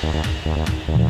para, para, para.